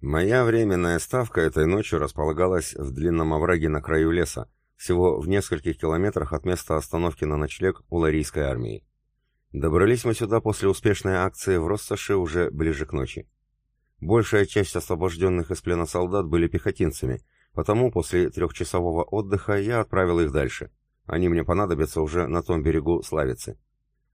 Моя временная ставка этой ночью располагалась в длинном овраге на краю леса, всего в нескольких километрах от места остановки на ночлег у Ларийской армии. Добрались мы сюда после успешной акции в Россоши уже ближе к ночи. Большая часть освобожденных из плена солдат были пехотинцами, потому после трехчасового отдыха я отправил их дальше. Они мне понадобятся уже на том берегу Славицы.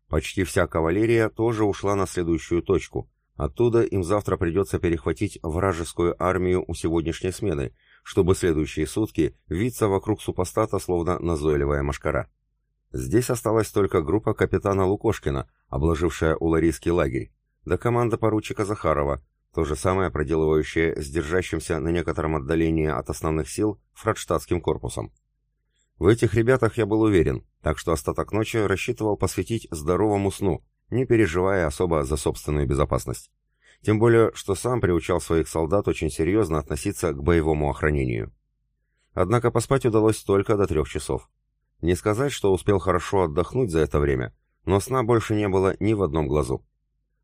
Почти вся кавалерия тоже ушла на следующую точку, Оттуда им завтра придется перехватить вражескую армию у сегодняшней смены, чтобы следующие сутки виться вокруг супостата, словно назойливая машкара. Здесь осталась только группа капитана Лукошкина, обложившая уларийский лагерь, да команда поручика Захарова, то же самое проделывающее с держащимся на некотором отдалении от основных сил фрадштадтским корпусом. В этих ребятах я был уверен, так что остаток ночи рассчитывал посвятить здоровому сну, не переживая особо за собственную безопасность. Тем более, что сам приучал своих солдат очень серьезно относиться к боевому охранению. Однако поспать удалось только до трех часов. Не сказать, что успел хорошо отдохнуть за это время, но сна больше не было ни в одном глазу.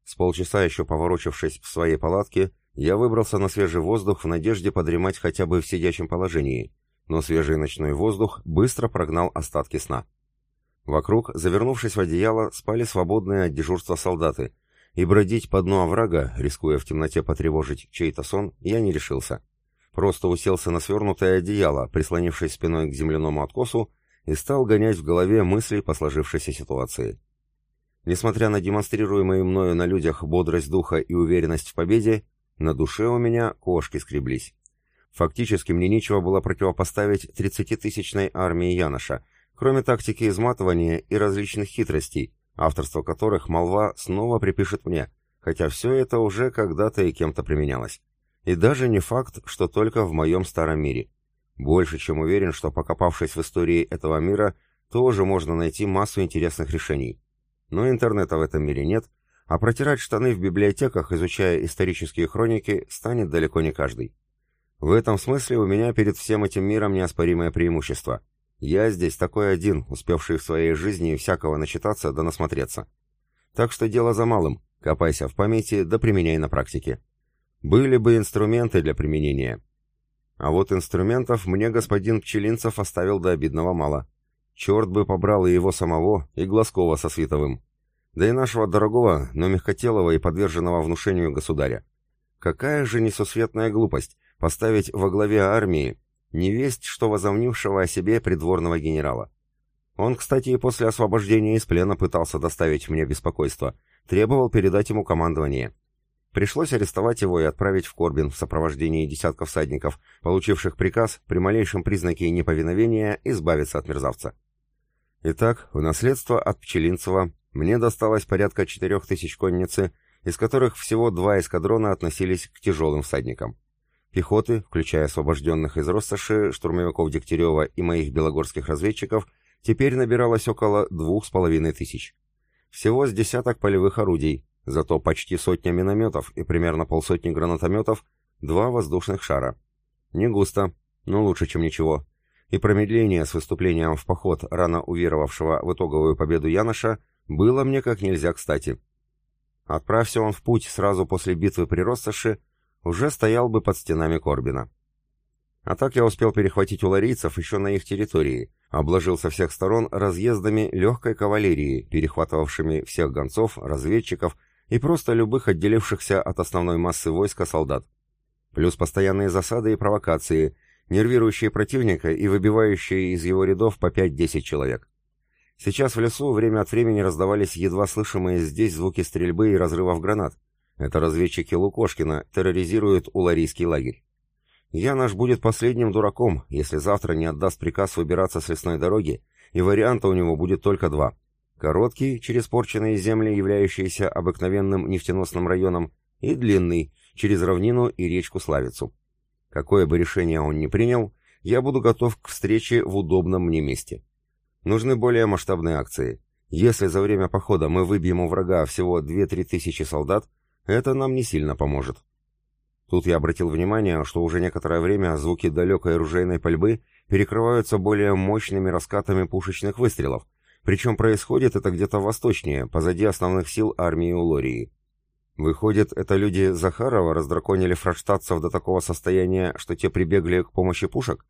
С полчаса еще поворочившись в своей палатке, я выбрался на свежий воздух в надежде подремать хотя бы в сидячем положении, но свежий ночной воздух быстро прогнал остатки сна. Вокруг, завернувшись в одеяло, спали свободные от дежурства солдаты, и бродить по дну оврага, рискуя в темноте потревожить чей-то сон, я не решился. Просто уселся на свернутое одеяло, прислонившись спиной к земляному откосу, и стал гонять в голове мысли по сложившейся ситуации. Несмотря на демонстрируемые мною на людях бодрость духа и уверенность в победе, на душе у меня кошки скреблись. Фактически мне нечего было противопоставить 30-тысячной армии Яноша, кроме тактики изматывания и различных хитростей, авторство которых молва снова припишет мне, хотя все это уже когда-то и кем-то применялось. И даже не факт, что только в моем старом мире. Больше чем уверен, что покопавшись в истории этого мира, тоже можно найти массу интересных решений. Но интернета в этом мире нет, а протирать штаны в библиотеках, изучая исторические хроники, станет далеко не каждый. В этом смысле у меня перед всем этим миром неоспоримое преимущество – я здесь такой один, успевший в своей жизни всякого начитаться да насмотреться. Так что дело за малым. Копайся в памяти да применяй на практике. Были бы инструменты для применения. А вот инструментов мне господин Пчелинцев оставил до обидного мало. Черт бы побрал и его самого, и Глазкова со Световым. Да и нашего дорогого, но мягкотелого и подверженного внушению государя. Какая же несусветная глупость поставить во главе армии невесть, что возомнившего о себе придворного генерала. Он, кстати, и после освобождения из плена пытался доставить мне беспокойство, требовал передать ему командование. Пришлось арестовать его и отправить в Корбин в сопровождении десятков всадников, получивших приказ при малейшем признаке неповиновения избавиться от мерзавца. Итак, в наследство от Пчелинцева мне досталось порядка четырех тысяч конницы, из которых всего два эскадрона относились к тяжелым всадникам. Пехоты, включая освобожденных из Россоши, штурмовиков Дегтярева и моих белогорских разведчиков, теперь набиралось около двух с половиной тысяч. Всего с десяток полевых орудий, зато почти сотня минометов и примерно полсотни гранатометов, два воздушных шара. Не густо, но лучше, чем ничего. И промедление с выступлением в поход рано уверовавшего в итоговую победу Яноша было мне как нельзя кстати. Отправься он в путь сразу после битвы при Россоши, уже стоял бы под стенами Корбина. А так я успел перехватить у ларийцев еще на их территории, обложил со всех сторон разъездами легкой кавалерии, перехватывавшими всех гонцов, разведчиков и просто любых отделившихся от основной массы войска солдат. Плюс постоянные засады и провокации, нервирующие противника и выбивающие из его рядов по 5-10 человек. Сейчас в лесу время от времени раздавались едва слышимые здесь звуки стрельбы и разрывов гранат, это разведчики Лукошкина терроризируют уларийский лагерь. Я наш будет последним дураком, если завтра не отдаст приказ выбираться с лесной дороги, и варианта у него будет только два. Короткий, через порченные земли, являющиеся обыкновенным нефтеносным районом, и длинный, через равнину и речку Славицу. Какое бы решение он ни принял, я буду готов к встрече в удобном мне месте. Нужны более масштабные акции. Если за время похода мы выбьем у врага всего 2-3 тысячи солдат, это нам не сильно поможет. Тут я обратил внимание, что уже некоторое время звуки далекой оружейной пальбы перекрываются более мощными раскатами пушечных выстрелов, причем происходит это где-то восточнее, позади основных сил армии Улории. Выходит, это люди Захарова раздраконили фраштадцев до такого состояния, что те прибегли к помощи пушек?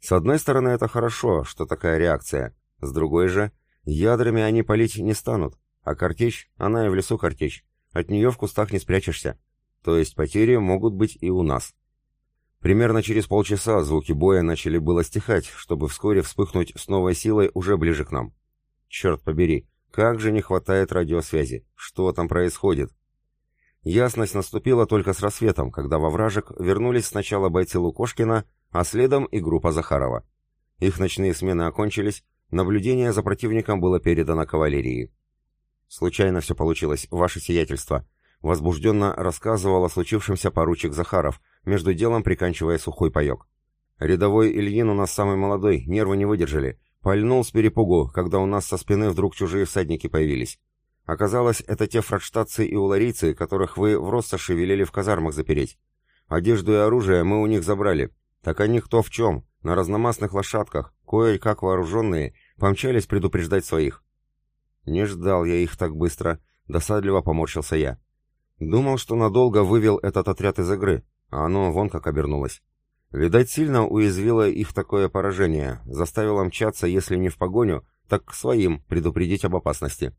С одной стороны, это хорошо, что такая реакция. С другой же, ядрами они палить не станут, а картечь, она и в лесу картечь. От нее в кустах не спрячешься. То есть потери могут быть и у нас. Примерно через полчаса звуки боя начали было стихать, чтобы вскоре вспыхнуть с новой силой уже ближе к нам. Черт побери, как же не хватает радиосвязи. Что там происходит? Ясность наступила только с рассветом, когда во вражек вернулись сначала бойцы Лукошкина, а следом и группа Захарова. Их ночные смены окончились, наблюдение за противником было передано кавалерии. «Случайно все получилось, ваше сиятельство», — возбужденно рассказывал о случившемся поручик Захаров, между делом приканчивая сухой паек. «Рядовой Ильин у нас самый молодой, нервы не выдержали. Пальнул с перепугу, когда у нас со спины вдруг чужие всадники появились. Оказалось, это те фрадштадтцы и уларийцы, которых вы в Россоши велели в казармах запереть. Одежду и оружие мы у них забрали. Так они кто в чем, на разномастных лошадках, кое-как вооруженные, помчались предупреждать своих. Не ждал я их так быстро, досадливо поморщился я. Думал, что надолго вывел этот отряд из игры, а оно вон как обернулось. Видать, сильно уязвило их такое поражение, заставило мчаться, если не в погоню, так к своим, предупредить об опасности.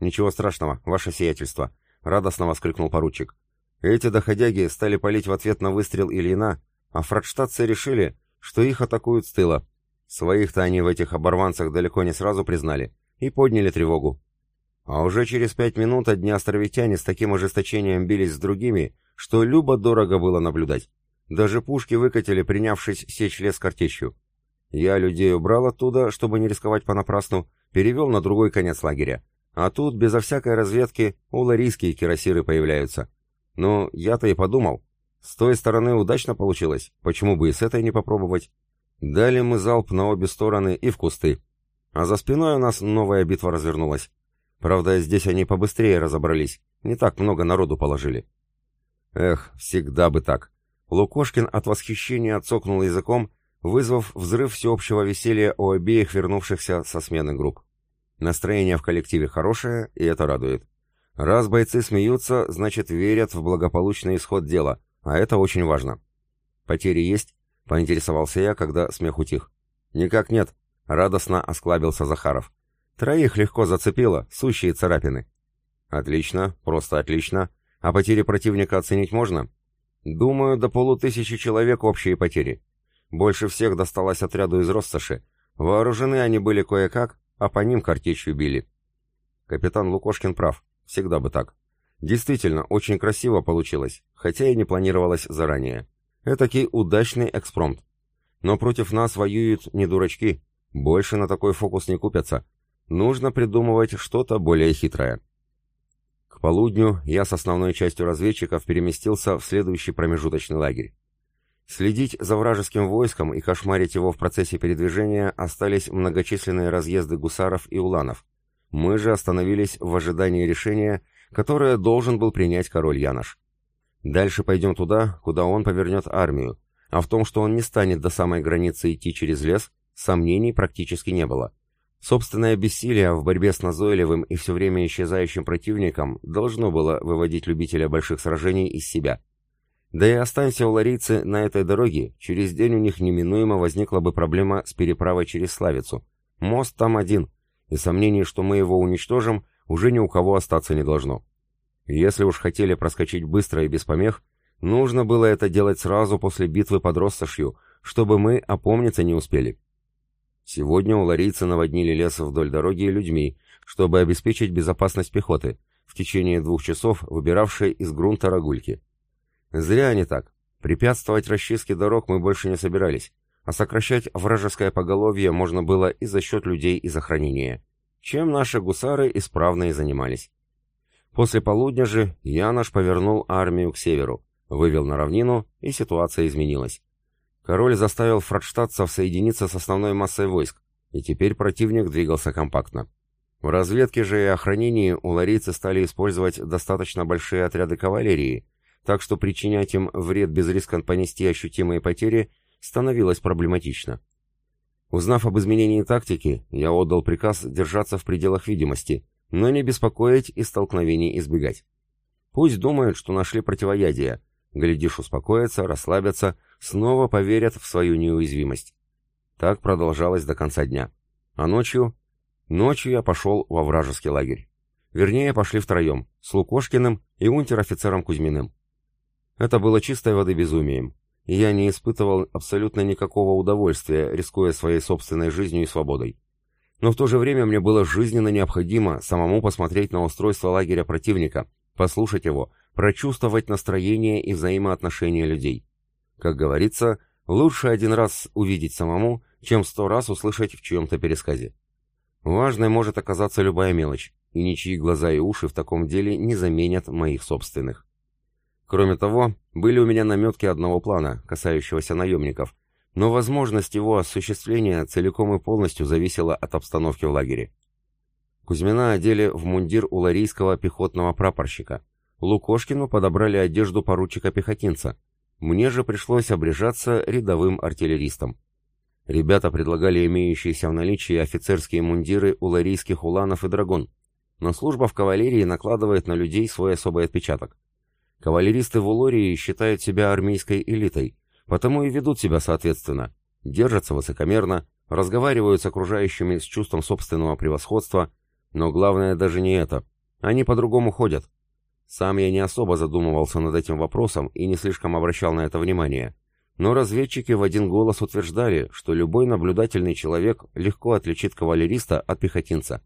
«Ничего страшного, ваше сиятельство», — радостно воскликнул поручик. «Эти доходяги стали палить в ответ на выстрел Ильина, а фрадштадтцы решили, что их атакуют с тыла. Своих-то они в этих оборванцах далеко не сразу признали и подняли тревогу. А уже через пять минут одни островитяне с таким ожесточением бились с другими, что любо-дорого было наблюдать. Даже пушки выкатили, принявшись сечь лес картечью. Я людей убрал оттуда, чтобы не рисковать понапрасну, перевел на другой конец лагеря. А тут, безо всякой разведки, уларийские кирасиры появляются. Ну, я-то и подумал. С той стороны удачно получилось, почему бы и с этой не попробовать? Дали мы залп на обе стороны и в кусты. А за спиной у нас новая битва развернулась. Правда, здесь они побыстрее разобрались, не так много народу положили. Эх, всегда бы так. Лукошкин от восхищения отцокнул языком, вызвав взрыв всеобщего веселья у обеих вернувшихся со смены групп. Настроение в коллективе хорошее, и это радует. Раз бойцы смеются, значит верят в благополучный исход дела, а это очень важно. Потери есть? Поинтересовался я, когда смех утих. Никак нет, радостно осклабился Захаров. Троих легко зацепило, сущие царапины. Отлично, просто отлично. А потери противника оценить можно? Думаю, до полутысячи человек общие потери. Больше всех досталось отряду из Россоши. Вооружены они были кое-как, а по ним картечью били. Капитан Лукошкин прав, всегда бы так. Действительно, очень красиво получилось, хотя и не планировалось заранее. Этакий удачный экспромт. Но против нас воюют не дурачки, больше на такой фокус не купятся. Нужно придумывать что-то более хитрое. К полудню я с основной частью разведчиков переместился в следующий промежуточный лагерь. Следить за вражеским войском и кошмарить его в процессе передвижения остались многочисленные разъезды гусаров и уланов. Мы же остановились в ожидании решения, которое должен был принять король Янош. Дальше пойдем туда, куда он повернет армию, а в том, что он не станет до самой границы идти через лес, сомнений практически не было. Собственное бессилие в борьбе с назойливым и все время исчезающим противником должно было выводить любителя больших сражений из себя. Да и останься у ларийцы на этой дороге, через день у них неминуемо возникла бы проблема с переправой через Славицу. Мост там один, и сомнений, что мы его уничтожим, уже ни у кого остаться не должно. Если уж хотели проскочить быстро и без помех, нужно было это делать сразу после битвы под Россошью, чтобы мы опомниться не успели. Сегодня у ларийцы наводнили лес вдоль дороги людьми, чтобы обеспечить безопасность пехоты, в течение двух часов выбиравшей из грунта рогульки. Зря они так. Препятствовать расчистке дорог мы больше не собирались, а сокращать вражеское поголовье можно было и за счет людей из охранения, чем наши гусары исправно и занимались. После полудня же Янош повернул армию к северу, вывел на равнину, и ситуация изменилась. Король заставил фрадштадцев соединиться с основной массой войск, и теперь противник двигался компактно. В разведке же и охранении у ларийцы стали использовать достаточно большие отряды кавалерии, так что причинять им вред без риска понести ощутимые потери становилось проблематично. Узнав об изменении тактики, я отдал приказ держаться в пределах видимости, но не беспокоить и столкновений избегать. Пусть думают, что нашли противоядие, глядишь, успокоятся, расслабятся, снова поверят в свою неуязвимость. Так продолжалось до конца дня. А ночью... Ночью я пошел во вражеский лагерь. Вернее, пошли втроем, с Лукошкиным и унтер-офицером Кузьминым. Это было чистой воды безумием, и я не испытывал абсолютно никакого удовольствия, рискуя своей собственной жизнью и свободой. Но в то же время мне было жизненно необходимо самому посмотреть на устройство лагеря противника, послушать его, прочувствовать настроение и взаимоотношения людей. Как говорится, лучше один раз увидеть самому, чем сто раз услышать в чьем-то пересказе. Важной может оказаться любая мелочь, и ничьи глаза и уши в таком деле не заменят моих собственных. Кроме того, были у меня наметки одного плана, касающегося наемников, но возможность его осуществления целиком и полностью зависела от обстановки в лагере. Кузьмина одели в мундир уларийского пехотного прапорщика. Лукошкину подобрали одежду поручика-пехотинца. Мне же пришлось обрежаться рядовым артиллеристом. Ребята предлагали имеющиеся в наличии офицерские мундиры уларийских уланов и драгун, но служба в кавалерии накладывает на людей свой особый отпечаток. Кавалеристы в Улории считают себя армейской элитой, потому и ведут себя соответственно. Держатся высокомерно, разговаривают с окружающими с чувством собственного превосходства, но главное даже не это. Они по-другому ходят. Сам я не особо задумывался над этим вопросом и не слишком обращал на это внимание. Но разведчики в один голос утверждали, что любой наблюдательный человек легко отличит кавалериста от пехотинца.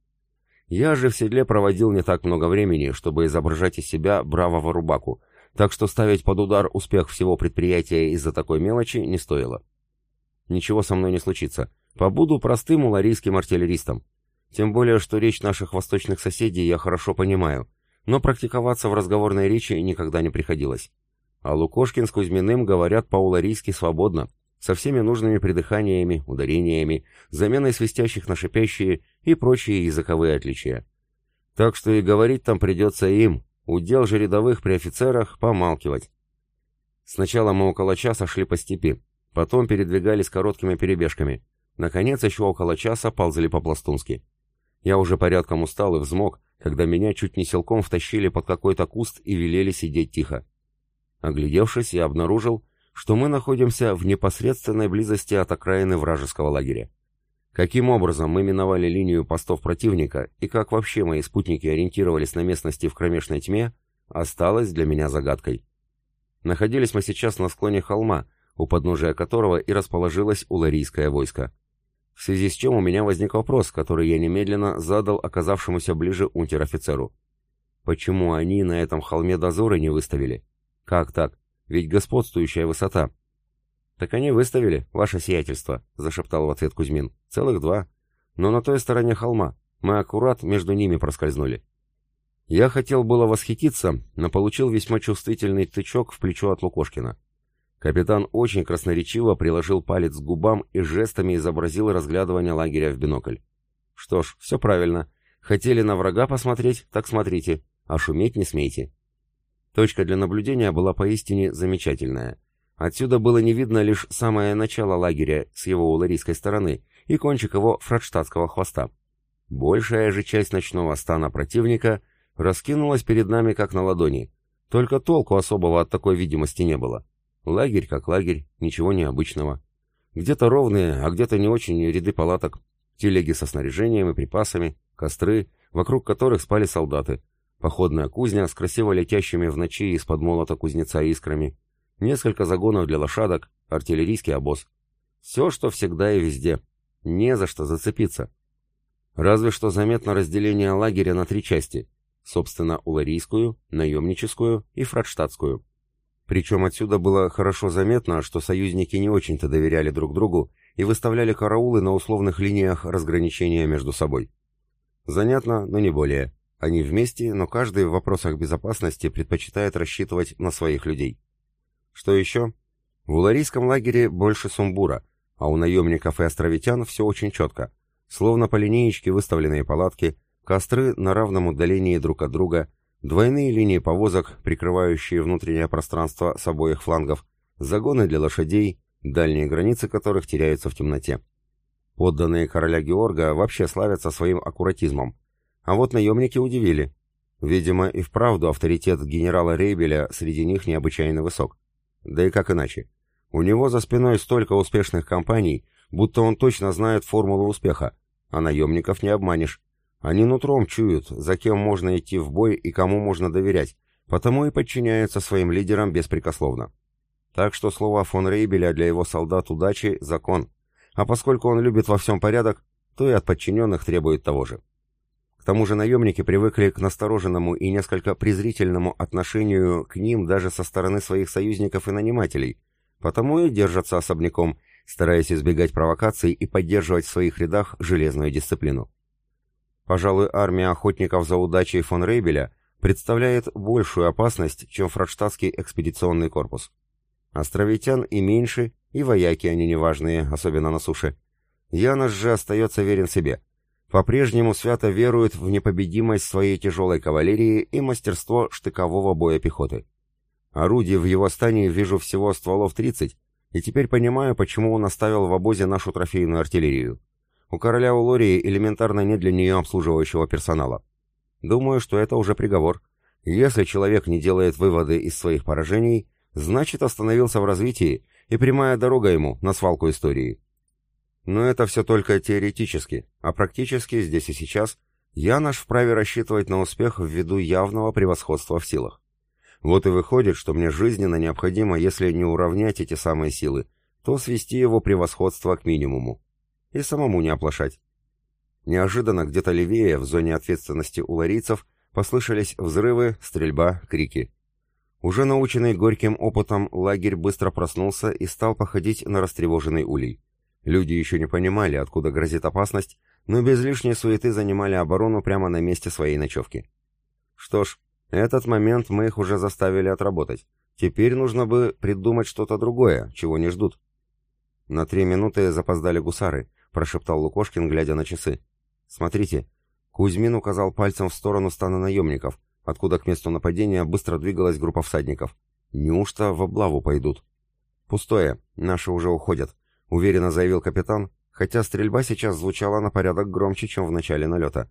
Я же в седле проводил не так много времени, чтобы изображать из себя бравого рубаку, так что ставить под удар успех всего предприятия из-за такой мелочи не стоило. Ничего со мной не случится. Побуду простым уларийским артиллеристом. Тем более, что речь наших восточных соседей я хорошо понимаю, но практиковаться в разговорной речи никогда не приходилось. А Лукошкин с Кузьминым говорят по-уларийски свободно, со всеми нужными придыханиями, ударениями, заменой свистящих на шипящие и прочие языковые отличия. Так что и говорить там придется им, удел же рядовых при офицерах помалкивать. Сначала мы около часа шли по степи, потом передвигались короткими перебежками. Наконец, еще около часа ползали по-пластунски. Я уже порядком устал и взмок, когда меня чуть не силком втащили под какой-то куст и велели сидеть тихо. Оглядевшись, я обнаружил, что мы находимся в непосредственной близости от окраины вражеского лагеря. Каким образом мы миновали линию постов противника и как вообще мои спутники ориентировались на местности в кромешной тьме, осталось для меня загадкой. Находились мы сейчас на склоне холма, у подножия которого и расположилось уларийское войско. В связи с чем у меня возник вопрос, который я немедленно задал оказавшемуся ближе унтер-офицеру. Почему они на этом холме дозоры не выставили? Как так? Ведь господствующая высота. Так они выставили, ваше сиятельство, зашептал в ответ Кузьмин. Целых два. Но на той стороне холма. Мы аккурат между ними проскользнули. Я хотел было восхититься, но получил весьма чувствительный тычок в плечо от Лукошкина. Капитан очень красноречиво приложил палец к губам и жестами изобразил разглядывание лагеря в бинокль. Что ж, все правильно. Хотели на врага посмотреть, так смотрите, а шуметь не смейте. Точка для наблюдения была поистине замечательная. Отсюда было не видно лишь самое начало лагеря с его уларийской стороны и кончик его фрадштадтского хвоста. Большая же часть ночного стана противника раскинулась перед нами как на ладони. Только толку особого от такой видимости не было. Лагерь как лагерь, ничего необычного. Где-то ровные, а где-то не очень ряды палаток, телеги со снаряжением и припасами, костры, вокруг которых спали солдаты, Походная кузня с красиво летящими в ночи из-под молота кузнеца искрами. Несколько загонов для лошадок, артиллерийский обоз. Все, что всегда и везде. Не за что зацепиться. Разве что заметно разделение лагеря на три части. Собственно, уларийскую, наемническую и фрадштадтскую. Причем отсюда было хорошо заметно, что союзники не очень-то доверяли друг другу и выставляли караулы на условных линиях разграничения между собой. Занятно, но не более. Они вместе, но каждый в вопросах безопасности предпочитает рассчитывать на своих людей. Что еще? В уларийском лагере больше сумбура, а у наемников и островитян все очень четко. Словно по линеечке выставленные палатки, костры на равном удалении друг от друга, Двойные линии повозок, прикрывающие внутреннее пространство с обоих флангов, загоны для лошадей, дальние границы которых теряются в темноте. Подданные короля Георга вообще славятся своим аккуратизмом. А вот наемники удивили. Видимо, и вправду авторитет генерала Рейбеля среди них необычайно высок. Да и как иначе? У него за спиной столько успешных компаний, будто он точно знает формулу успеха, а наемников не обманешь. Они нутром чуют, за кем можно идти в бой и кому можно доверять, потому и подчиняются своим лидерам беспрекословно. Так что слово фон Рейбеля для его солдат удачи – закон. А поскольку он любит во всем порядок, то и от подчиненных требует того же. К тому же наемники привыкли к настороженному и несколько презрительному отношению к ним даже со стороны своих союзников и нанимателей, потому и держатся особняком, стараясь избегать провокаций и поддерживать в своих рядах железную дисциплину. Пожалуй, армия охотников за удачей фон Рейбеля представляет большую опасность, чем фрадштадтский экспедиционный корпус. Островитян и меньше, и вояки они неважные, особенно на суше. Янос же остается верен себе. По-прежнему свято верует в непобедимость своей тяжелой кавалерии и мастерство штыкового боя пехоты. Орудий в его стане вижу всего стволов 30, и теперь понимаю, почему он оставил в обозе нашу трофейную артиллерию. У короля Улории элементарно нет для нее обслуживающего персонала. Думаю, что это уже приговор. Если человек не делает выводы из своих поражений, значит остановился в развитии, и прямая дорога ему на свалку истории. Но это все только теоретически, а практически здесь и сейчас я наш вправе рассчитывать на успех ввиду явного превосходства в силах. Вот и выходит, что мне жизненно необходимо, если не уравнять эти самые силы, то свести его превосходство к минимуму. И самому не оплошать. Неожиданно где-то левее, в зоне ответственности у ларийцев, послышались взрывы, стрельба, крики. Уже наученный горьким опытом, лагерь быстро проснулся и стал походить на растревоженный улей. Люди еще не понимали, откуда грозит опасность, но без лишней суеты занимали оборону прямо на месте своей ночевки. Что ж, этот момент мы их уже заставили отработать. Теперь нужно бы придумать что-то другое, чего не ждут. На три минуты запоздали гусары, прошептал Лукошкин, глядя на часы. Смотрите. Кузьмин указал пальцем в сторону стана наемников — откуда к месту нападения быстро двигалась группа всадников. Неужто в облаву пойдут? Пустое, наши уже уходят, уверенно заявил капитан, хотя стрельба сейчас звучала на порядок громче, чем в начале налета.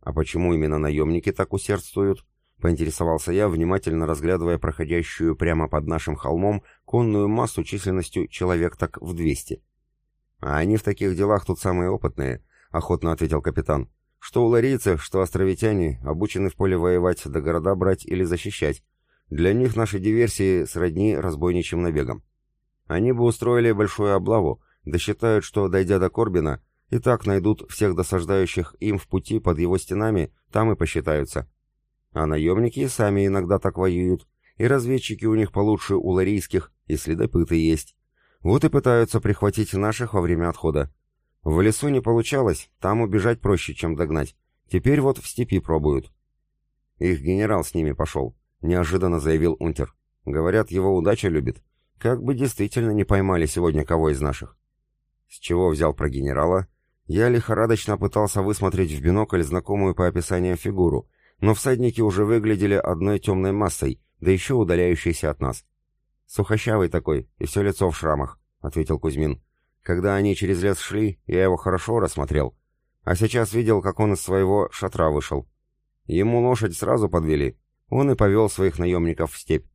А почему именно наемники так усердствуют? Поинтересовался я, внимательно разглядывая проходящую прямо под нашим холмом конную массу численностью человек так в двести. А они в таких делах тут самые опытные, охотно ответил капитан. Что у ларийцев, что островитяне обучены в поле воевать, до города брать или защищать. Для них наши диверсии сродни разбойничьим набегам. Они бы устроили большую облаву, да считают, что, дойдя до Корбина, и так найдут всех досаждающих им в пути под его стенами, там и посчитаются. А наемники сами иногда так воюют, и разведчики у них получше у ларийских, и следопыты есть. Вот и пытаются прихватить наших во время отхода. В лесу не получалось, там убежать проще, чем догнать. Теперь вот в степи пробуют. Их генерал с ними пошел, неожиданно заявил Унтер. Говорят, его удача любит. Как бы действительно не поймали сегодня кого из наших. С чего взял про генерала? Я лихорадочно пытался высмотреть в бинокль знакомую по описаниям фигуру, но всадники уже выглядели одной темной массой, да еще удаляющейся от нас. «Сухощавый такой, и все лицо в шрамах», — ответил Кузьмин. Когда они через лес шли, я его хорошо рассмотрел, а сейчас видел, как он из своего шатра вышел. Ему лошадь сразу подвели, он и повел своих наемников в степь.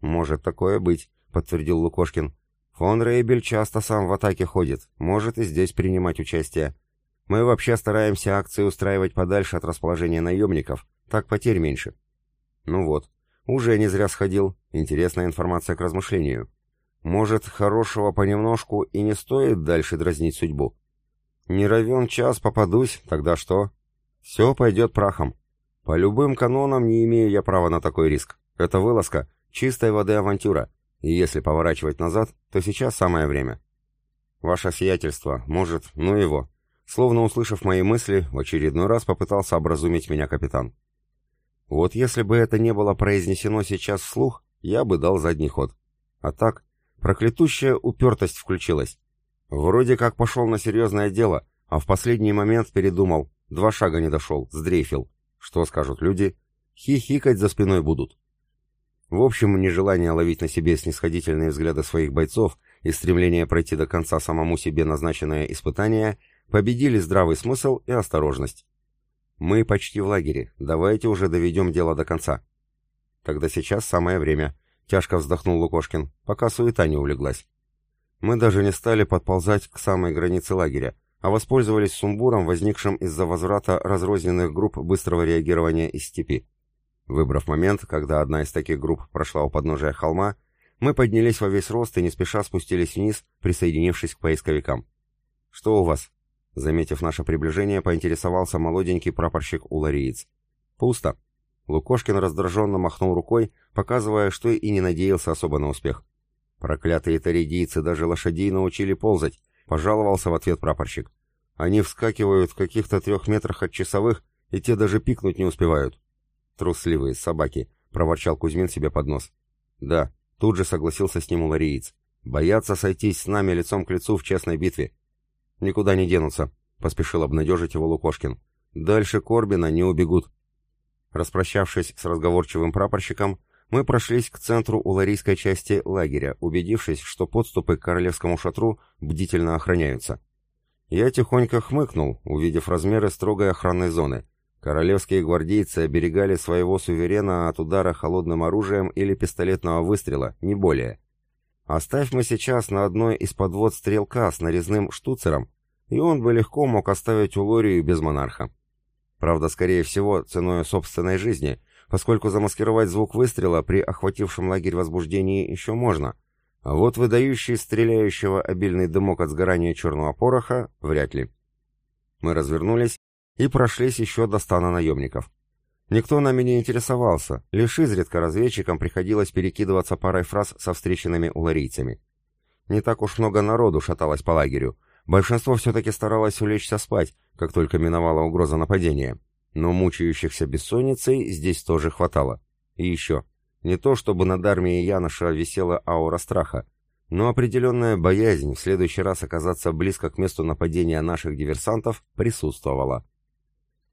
«Может такое быть», — подтвердил Лукошкин. «Фон Рейбель часто сам в атаке ходит, может и здесь принимать участие. Мы вообще стараемся акции устраивать подальше от расположения наемников, так потерь меньше». «Ну вот, уже не зря сходил, интересная информация к размышлению». Может, хорошего понемножку и не стоит дальше дразнить судьбу? Не равен час попадусь, тогда что? Все пойдет прахом. По любым канонам не имею я права на такой риск. Это вылазка, чистой воды авантюра. И если поворачивать назад, то сейчас самое время. Ваше сиятельство, может, ну его. Словно услышав мои мысли, в очередной раз попытался образумить меня капитан. Вот если бы это не было произнесено сейчас вслух, я бы дал задний ход. А так, Проклятущая упертость включилась. Вроде как пошел на серьезное дело, а в последний момент передумал. Два шага не дошел, сдрейфил. Что скажут люди? хихикать за спиной будут. В общем, нежелание ловить на себе снисходительные взгляды своих бойцов и стремление пройти до конца самому себе назначенное испытание победили здравый смысл и осторожность. Мы почти в лагере, давайте уже доведем дело до конца. Тогда сейчас самое время, тяжко вздохнул Лукошкин, пока суета не улеглась. Мы даже не стали подползать к самой границе лагеря, а воспользовались сумбуром, возникшим из-за возврата разрозненных групп быстрого реагирования из степи. Выбрав момент, когда одна из таких групп прошла у подножия холма, мы поднялись во весь рост и не спеша спустились вниз, присоединившись к поисковикам. «Что у вас?» Заметив наше приближение, поинтересовался молоденький прапорщик Улариец. «Пусто». Лукошкин раздраженно махнул рукой, показывая, что и не надеялся особо на успех. «Проклятые таридийцы даже лошадей научили ползать», — пожаловался в ответ прапорщик. «Они вскакивают в каких-то трех метрах от часовых, и те даже пикнуть не успевают». «Трусливые собаки», — проворчал Кузьмин себе под нос. «Да», — тут же согласился с ним улариец. «Боятся сойтись с нами лицом к лицу в честной битве». «Никуда не денутся», — поспешил обнадежить его Лукошкин. «Дальше Корбина не убегут». Распрощавшись с разговорчивым прапорщиком, мы прошлись к центру уларийской части лагеря, убедившись, что подступы к королевскому шатру бдительно охраняются. Я тихонько хмыкнул, увидев размеры строгой охранной зоны. Королевские гвардейцы оберегали своего суверена от удара холодным оружием или пистолетного выстрела, не более. Оставь мы сейчас на одной из подвод стрелка с нарезным штуцером, и он бы легко мог оставить Улорию без монарха. Правда, скорее всего, ценой собственной жизни, поскольку замаскировать звук выстрела при охватившем лагерь возбуждении еще можно, а вот выдающий стреляющего обильный дымок от сгорания черного пороха вряд ли. Мы развернулись и прошлись еще до стана наемников. Никто нами не интересовался, лишь изредка разведчикам приходилось перекидываться парой фраз со встреченными уларийцами. Не так уж много народу шаталось по лагерю, большинство все-таки старалось улечься спать, как только миновала угроза нападения, но мучающихся бессонницей здесь тоже хватало. И еще, не то чтобы над армией Яноша висела аура страха, но определенная боязнь в следующий раз оказаться близко к месту нападения наших диверсантов присутствовала.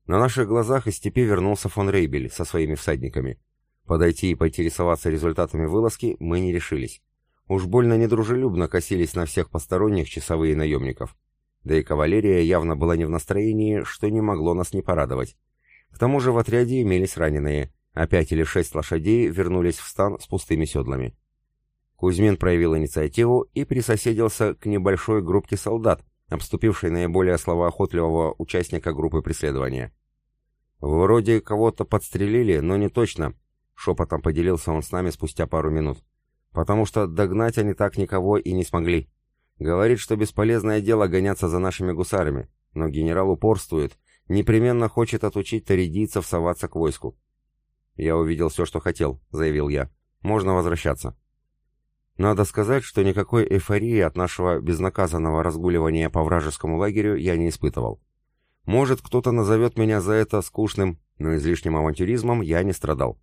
На наших глазах из степи вернулся фон Рейбель со своими всадниками. Подойти и поинтересоваться результатами вылазки мы не решились. Уж больно недружелюбно косились на всех посторонних часовые наемников. Да и кавалерия явно была не в настроении, что не могло нас не порадовать. К тому же в отряде имелись раненые, а пять или шесть лошадей вернулись в стан с пустыми седлами. Кузьмин проявил инициативу и присоседился к небольшой группке солдат, обступившей наиболее словоохотливого участника группы преследования. «Вроде кого-то подстрелили, но не точно», — шепотом поделился он с нами спустя пару минут. «Потому что догнать они так никого и не смогли. Говорит, что бесполезное дело гоняться за нашими гусарами, но генерал упорствует, непременно хочет отучить таридийцев соваться к войску». «Я увидел все, что хотел», — заявил я. «Можно возвращаться». Надо сказать, что никакой эйфории от нашего безнаказанного разгуливания по вражескому лагерю я не испытывал. Может, кто-то назовет меня за это скучным, но излишним авантюризмом я не страдал.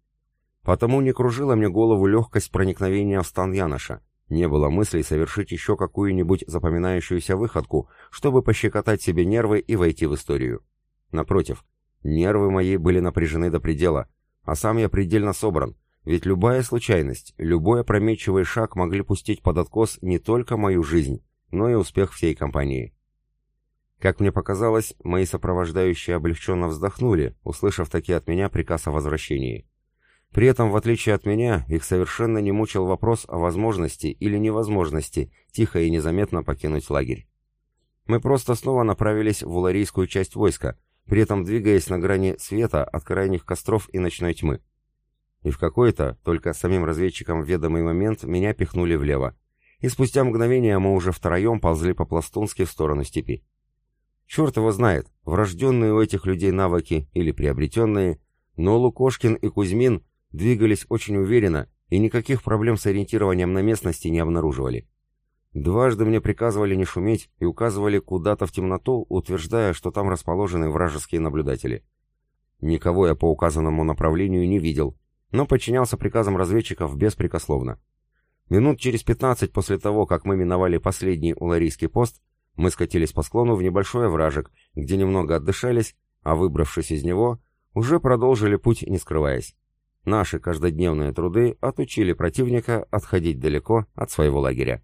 Потому не кружила мне голову легкость проникновения в стан Яноша. Не было мыслей совершить еще какую-нибудь запоминающуюся выходку, чтобы пощекотать себе нервы и войти в историю. Напротив, нервы мои были напряжены до предела, а сам я предельно собран, ведь любая случайность, любой опрометчивый шаг могли пустить под откос не только мою жизнь, но и успех всей компании. Как мне показалось, мои сопровождающие облегченно вздохнули, услышав таки от меня приказ о возвращении. При этом, в отличие от меня, их совершенно не мучил вопрос о возможности или невозможности тихо и незаметно покинуть лагерь. Мы просто снова направились в уларийскую часть войска, при этом двигаясь на грани света от крайних костров и ночной тьмы. И в какой-то, только самим разведчикам ведомый момент, меня пихнули влево. И спустя мгновение мы уже втроем ползли по-пластунски в сторону степи. Черт его знает, врожденные у этих людей навыки или приобретенные, но Лукошкин и Кузьмин двигались очень уверенно и никаких проблем с ориентированием на местности не обнаруживали. Дважды мне приказывали не шуметь и указывали куда-то в темноту, утверждая, что там расположены вражеские наблюдатели. Никого я по указанному направлению не видел, но подчинялся приказам разведчиков беспрекословно. Минут через пятнадцать после того, как мы миновали последний уларийский пост, мы скатились по склону в небольшой овражек, где немного отдышались, а выбравшись из него, уже продолжили путь, не скрываясь. Наши каждодневные труды отучили противника отходить далеко от своего лагеря.